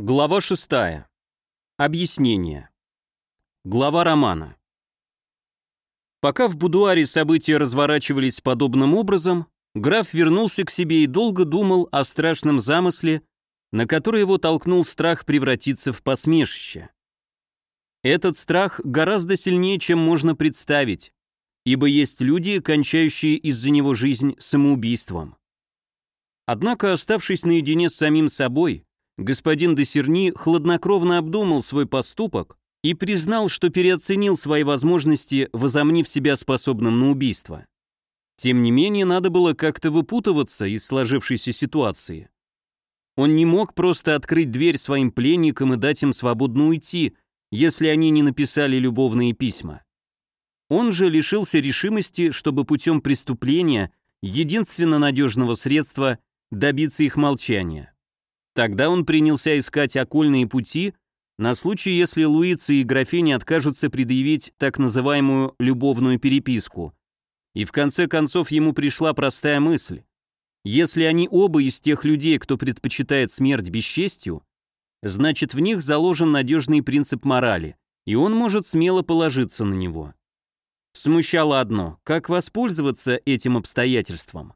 Глава 6. Объяснение. Глава романа. Пока в будуаре события разворачивались подобным образом, граф вернулся к себе и долго думал о страшном замысле, на который его толкнул страх превратиться в посмешище. Этот страх гораздо сильнее, чем можно представить, ибо есть люди, кончающие из-за него жизнь самоубийством. Однако, оставшись наедине с самим собой, господин Десерни хладнокровно обдумал свой поступок и признал, что переоценил свои возможности, возомнив себя способным на убийство. Тем не менее, надо было как-то выпутываться из сложившейся ситуации. Он не мог просто открыть дверь своим пленникам и дать им свободно уйти, если они не написали любовные письма. Он же лишился решимости, чтобы путем преступления, единственно надежного средства, добиться их молчания. Тогда он принялся искать окольные пути на случай, если Луица и графиня откажутся предъявить так называемую любовную переписку. И в конце концов ему пришла простая мысль. Если они оба из тех людей, кто предпочитает смерть бесчестью, значит в них заложен надежный принцип морали, и он может смело положиться на него. Смущало одно – как воспользоваться этим обстоятельством.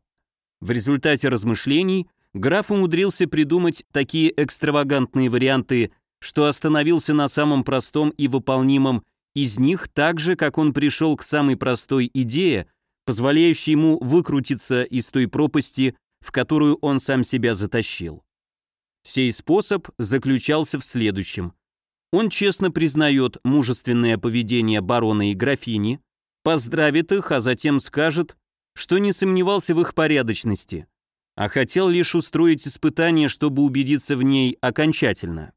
В результате размышлений – граф умудрился придумать такие экстравагантные варианты, что остановился на самом простом и выполнимом из них так же, как он пришел к самой простой идее, позволяющей ему выкрутиться из той пропасти, в которую он сам себя затащил. Сей способ заключался в следующем. Он честно признает мужественное поведение барона и графини, поздравит их, а затем скажет, что не сомневался в их порядочности, а хотел лишь устроить испытание, чтобы убедиться в ней окончательно.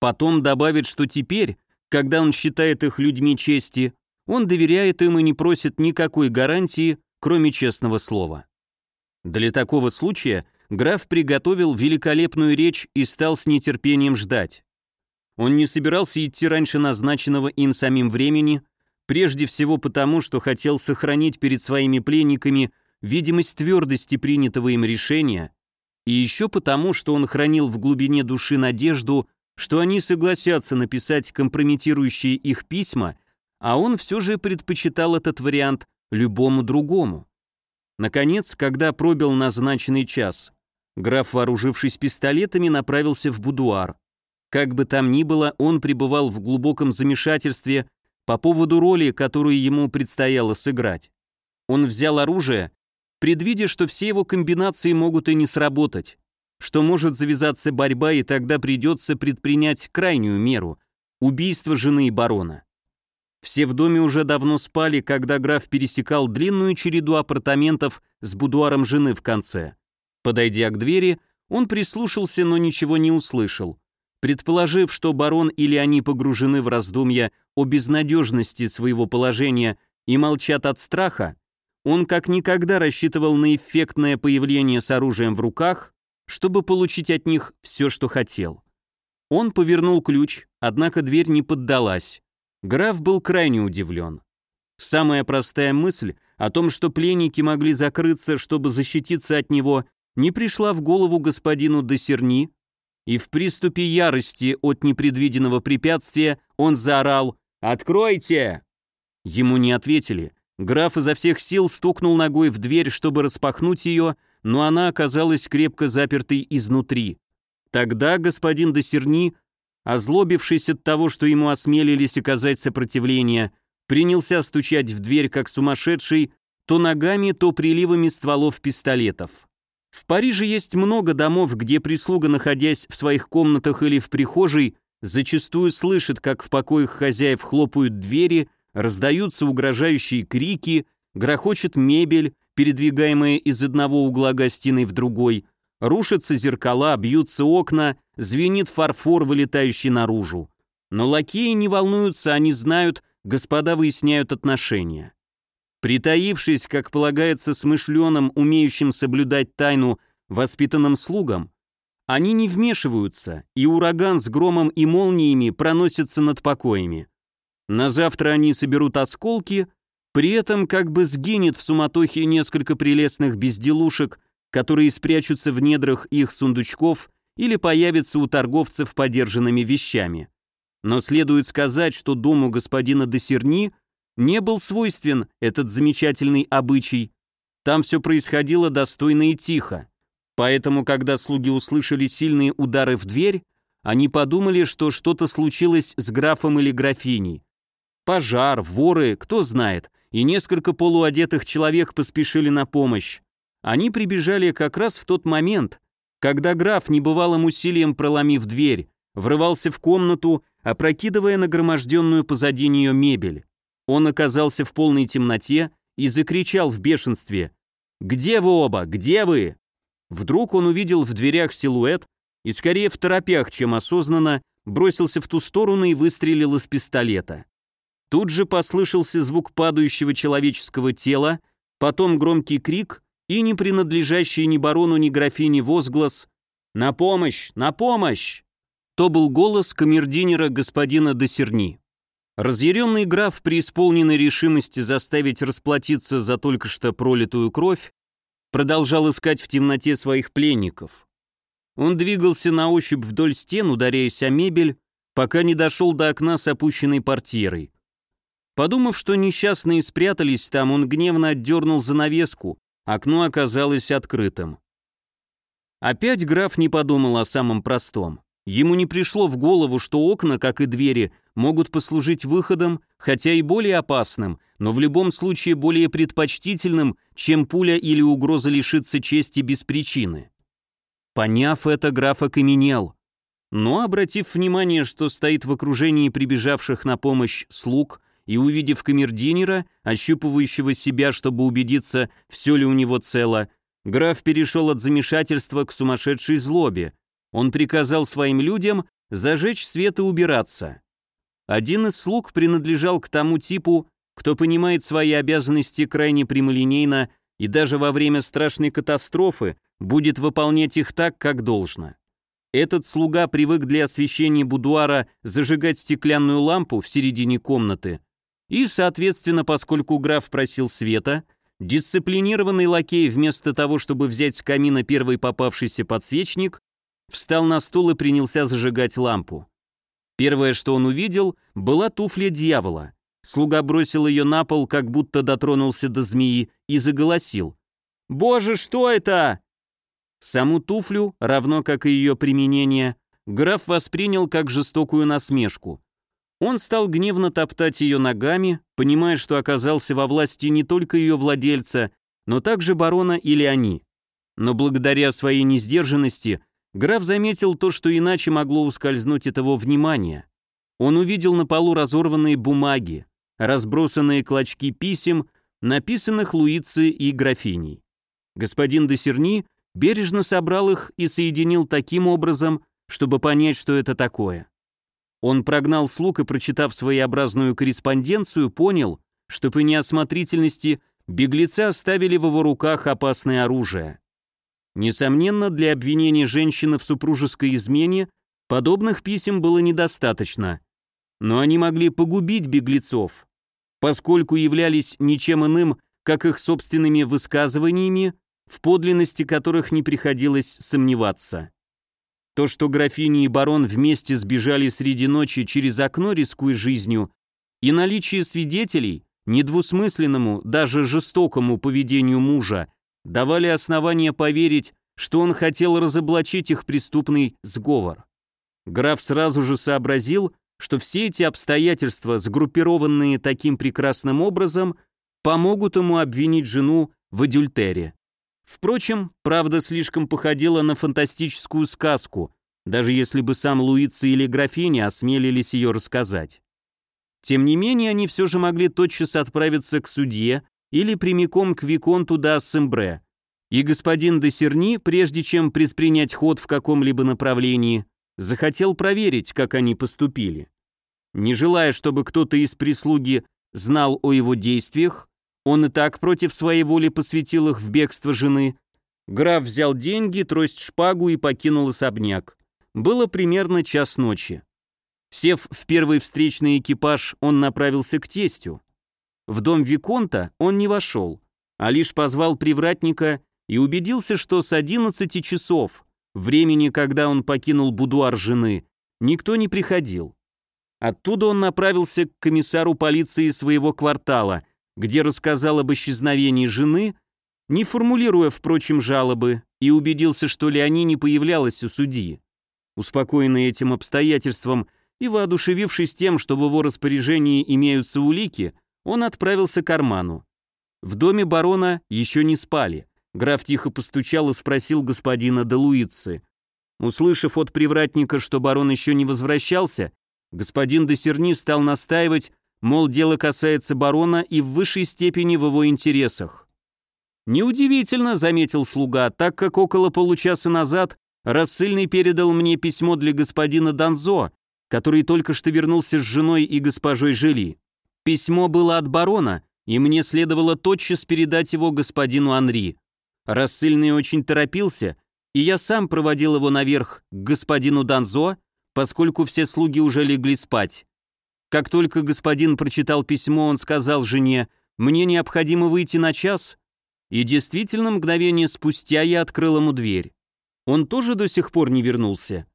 Потом добавит, что теперь, когда он считает их людьми чести, он доверяет им и не просит никакой гарантии, кроме честного слова. Для такого случая граф приготовил великолепную речь и стал с нетерпением ждать. Он не собирался идти раньше назначенного им самим времени, прежде всего потому, что хотел сохранить перед своими пленниками – видимость твердости принятого им решения, и еще потому, что он хранил в глубине души надежду, что они согласятся написать компрометирующие их письма, а он все же предпочитал этот вариант любому другому. Наконец, когда пробил назначенный час, граф, вооружившись пистолетами, направился в будуар. Как бы там ни было, он пребывал в глубоком замешательстве по поводу роли, которую ему предстояло сыграть. Он взял оружие предвидя, что все его комбинации могут и не сработать, что может завязаться борьба, и тогда придется предпринять крайнюю меру – убийство жены и барона. Все в доме уже давно спали, когда граф пересекал длинную череду апартаментов с будуаром жены в конце. Подойдя к двери, он прислушался, но ничего не услышал. Предположив, что барон или они погружены в раздумья о безнадежности своего положения и молчат от страха, он как никогда рассчитывал на эффектное появление с оружием в руках, чтобы получить от них все, что хотел. Он повернул ключ, однако дверь не поддалась. Граф был крайне удивлен. Самая простая мысль о том, что пленники могли закрыться, чтобы защититься от него, не пришла в голову господину Досерни, и в приступе ярости от непредвиденного препятствия он заорал «Откройте!». Ему не ответили, Граф изо всех сил стукнул ногой в дверь, чтобы распахнуть ее, но она оказалась крепко запертой изнутри. Тогда господин Досерни, озлобившись от того, что ему осмелились оказать сопротивление, принялся стучать в дверь как сумасшедший, то ногами, то приливами стволов пистолетов. В Париже есть много домов, где прислуга, находясь в своих комнатах или в прихожей, зачастую слышит, как в покоях хозяев хлопают двери, Раздаются угрожающие крики, грохочет мебель, передвигаемая из одного угла гостиной в другой, рушатся зеркала, бьются окна, звенит фарфор, вылетающий наружу. Но лакеи не волнуются, они знают, господа выясняют отношения. Притаившись, как полагается смышленым, умеющим соблюдать тайну, воспитанным слугам, они не вмешиваются, и ураган с громом и молниями проносится над покоями. На завтра они соберут осколки, при этом как бы сгинет в суматохе несколько прелестных безделушек, которые спрячутся в недрах их сундучков или появится у торговцев подержанными вещами. Но следует сказать, что дому господина Досерни не был свойствен этот замечательный обычай. Там все происходило достойно и тихо. Поэтому, когда слуги услышали сильные удары в дверь, они подумали, что что-то случилось с графом или графиней. Пожар, воры, кто знает, и несколько полуодетых человек поспешили на помощь. Они прибежали как раз в тот момент, когда граф, небывалым усилием проломив дверь, врывался в комнату, опрокидывая нагроможденную позади нее мебель. Он оказался в полной темноте и закричал в бешенстве «Где вы оба? Где вы?» Вдруг он увидел в дверях силуэт и, скорее в торопях, чем осознанно, бросился в ту сторону и выстрелил из пистолета. Тут же послышался звук падающего человеческого тела, потом громкий крик и не принадлежащий ни барону, ни графине возглас «На помощь! На помощь!» То был голос камердинера господина Досерни. Разъяренный граф, при исполненной решимости заставить расплатиться за только что пролитую кровь, продолжал искать в темноте своих пленников. Он двигался на ощупь вдоль стен, ударяясь о мебель, пока не дошел до окна с опущенной портьерой. Подумав, что несчастные спрятались там, он гневно отдернул занавеску, окно оказалось открытым. Опять граф не подумал о самом простом. Ему не пришло в голову, что окна, как и двери, могут послужить выходом, хотя и более опасным, но в любом случае более предпочтительным, чем пуля или угроза лишиться чести без причины. Поняв это, граф окаменел. Но, обратив внимание, что стоит в окружении прибежавших на помощь слуг, и увидев камердинера, ощупывающего себя, чтобы убедиться, все ли у него цело, граф перешел от замешательства к сумасшедшей злобе – он приказал своим людям зажечь свет и убираться. Один из слуг принадлежал к тому типу, кто понимает свои обязанности крайне прямолинейно и даже во время страшной катастрофы будет выполнять их так, как должно. Этот слуга привык для освещения будуара зажигать стеклянную лампу в середине комнаты, и, соответственно, поскольку граф просил света, дисциплинированный лакей вместо того, чтобы взять с камина первый попавшийся подсвечник, встал на стул и принялся зажигать лампу. Первое, что он увидел, была туфля дьявола. Слуга бросил ее на пол, как будто дотронулся до змеи, и заголосил. «Боже, что это?» Саму туфлю, равно как и ее применение, граф воспринял как жестокую насмешку. Он стал гневно топтать ее ногами, понимая, что оказался во власти не только ее владельца, но также барона или они. Но благодаря своей несдержанности Граф заметил то, что иначе могло ускользнуть от его внимания. Он увидел на полу разорванные бумаги, разбросанные клочки писем, написанных Луицы и графиней. Господин Десерни бережно собрал их и соединил таким образом, чтобы понять, что это такое. Он прогнал слуг и, прочитав своеобразную корреспонденцию, понял, что по неосмотрительности беглецы оставили в его руках опасное оружие. Несомненно, для обвинения женщины в супружеской измене подобных писем было недостаточно. Но они могли погубить беглецов, поскольку являлись ничем иным, как их собственными высказываниями, в подлинности которых не приходилось сомневаться. То, что графиня и барон вместе сбежали среди ночи через окно, рискуя жизнью, и наличие свидетелей, недвусмысленному, даже жестокому поведению мужа, давали основания поверить, что он хотел разоблачить их преступный сговор. Граф сразу же сообразил, что все эти обстоятельства, сгруппированные таким прекрасным образом, помогут ему обвинить жену в адюльтере. Впрочем, правда слишком походила на фантастическую сказку, даже если бы сам Луица или графиня осмелились ее рассказать. Тем не менее, они все же могли тотчас отправиться к судье или прямиком к Виконту да Ассембре. И господин де Серни, прежде чем предпринять ход в каком-либо направлении, захотел проверить, как они поступили. Не желая, чтобы кто-то из прислуги знал о его действиях, он и так против своей воли посвятил их в бегство жены. Граф взял деньги, трость шпагу и покинул особняк. Было примерно час ночи. Сев в первый встречный экипаж, он направился к тестю. В дом Виконта он не вошел, а лишь позвал привратника и убедился, что с 11 часов времени, когда он покинул будуар жены, никто не приходил. Оттуда он направился к комиссару полиции своего квартала, где рассказал об исчезновении жены, не формулируя, впрочем, жалобы, и убедился, что Леони не появлялась у судьи. Успокоенный этим обстоятельством и воодушевившись тем, что в его распоряжении имеются улики, он отправился к Арману. В доме барона еще не спали. Граф тихо постучал и спросил господина де Луицы. Услышав от привратника, что барон еще не возвращался, господин де Серни стал настаивать, мол, дело касается барона и в высшей степени в его интересах. «Неудивительно», — заметил слуга, так как около получаса назад рассыльный передал мне письмо для господина Данзо, который только что вернулся с женой и госпожой Жили. Письмо было от барона, и мне следовало тотчас передать его господину Анри. Рассыльный очень торопился, и я сам проводил его наверх к господину Данзо, поскольку все слуги уже легли спать. Как только господин прочитал письмо, он сказал жене, «Мне необходимо выйти на час», и действительно, мгновение спустя я открыл ему дверь. Он тоже до сих пор не вернулся.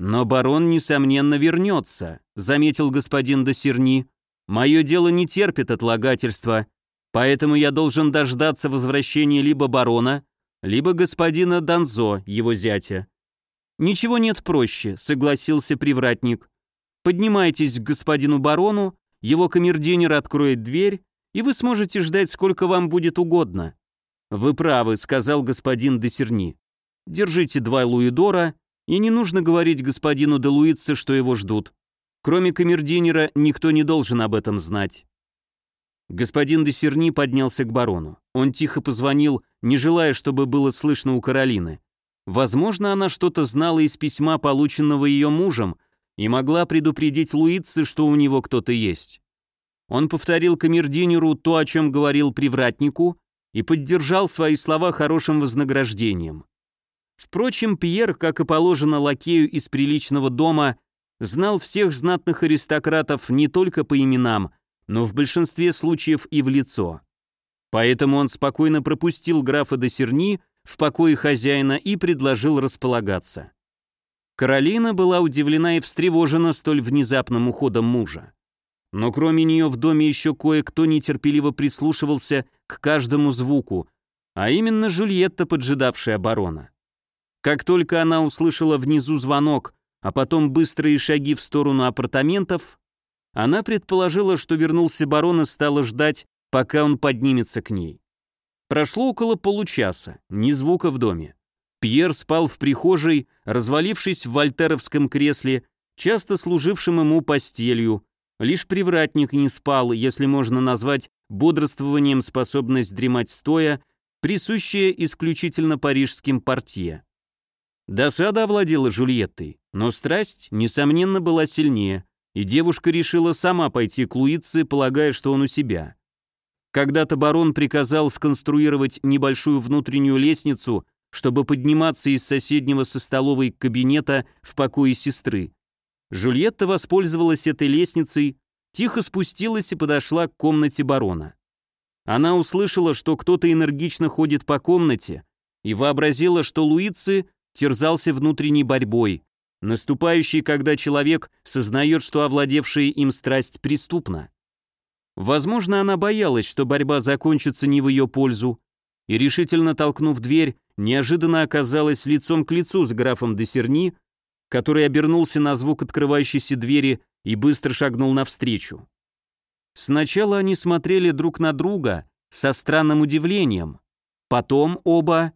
«Но барон, несомненно, вернется», — заметил господин Досерни. «Мое дело не терпит отлагательства, Поэтому я должен дождаться возвращения либо барона, либо господина Данзо, его зятя. Ничего нет проще, согласился привратник. Поднимайтесь к господину барону, его камердинер откроет дверь, и вы сможете ждать, сколько вам будет угодно. Вы правы, сказал господин Десерни. Держите два луидора, и не нужно говорить господину де Луице, что его ждут. Кроме камердинера, никто не должен об этом знать. Господин Десерни поднялся к барону. Он тихо позвонил, не желая, чтобы было слышно у Каролины. Возможно, она что-то знала из письма, полученного ее мужем, и могла предупредить Луицы, что у него кто-то есть. Он повторил камердинеру то, о чем говорил привратнику, и поддержал свои слова хорошим вознаграждением. Впрочем, Пьер, как и положено лакею из приличного дома, знал всех знатных аристократов не только по именам, но в большинстве случаев и в лицо. Поэтому он спокойно пропустил графа до Серни в покое хозяина и предложил располагаться. Каролина была удивлена и встревожена столь внезапным уходом мужа. Но кроме нее в доме еще кое-кто нетерпеливо прислушивался к каждому звуку, а именно Жульетта, поджидавшая барона. Как только она услышала внизу звонок, а потом быстрые шаги в сторону апартаментов, она предположила, что вернулся барон и стала ждать, пока он поднимется к ней. Прошло около получаса, ни звука в доме. Пьер спал в прихожей, развалившись в вольтеровском кресле, часто служившем ему постелью. Лишь привратник не спал, если можно назвать бодрствованием способность дремать стоя, присущая исключительно парижским портье. Досада овладела Жульеттой, но страсть, несомненно, была сильнее и девушка решила сама пойти к Луице, полагая, что он у себя. Когда-то барон приказал сконструировать небольшую внутреннюю лестницу, чтобы подниматься из соседнего со столовой кабинета в покое сестры. Жульетта воспользовалась этой лестницей, тихо спустилась и подошла к комнате барона. Она услышала, что кто-то энергично ходит по комнате, и вообразила, что Луицы терзался внутренней борьбой, наступающий, когда человек сознает, что овладевшая им страсть преступна. Возможно, она боялась, что борьба закончится не в ее пользу, и, решительно толкнув дверь, неожиданно оказалась лицом к лицу с графом де Серни, который обернулся на звук открывающейся двери и быстро шагнул навстречу. Сначала они смотрели друг на друга со странным удивлением, потом оба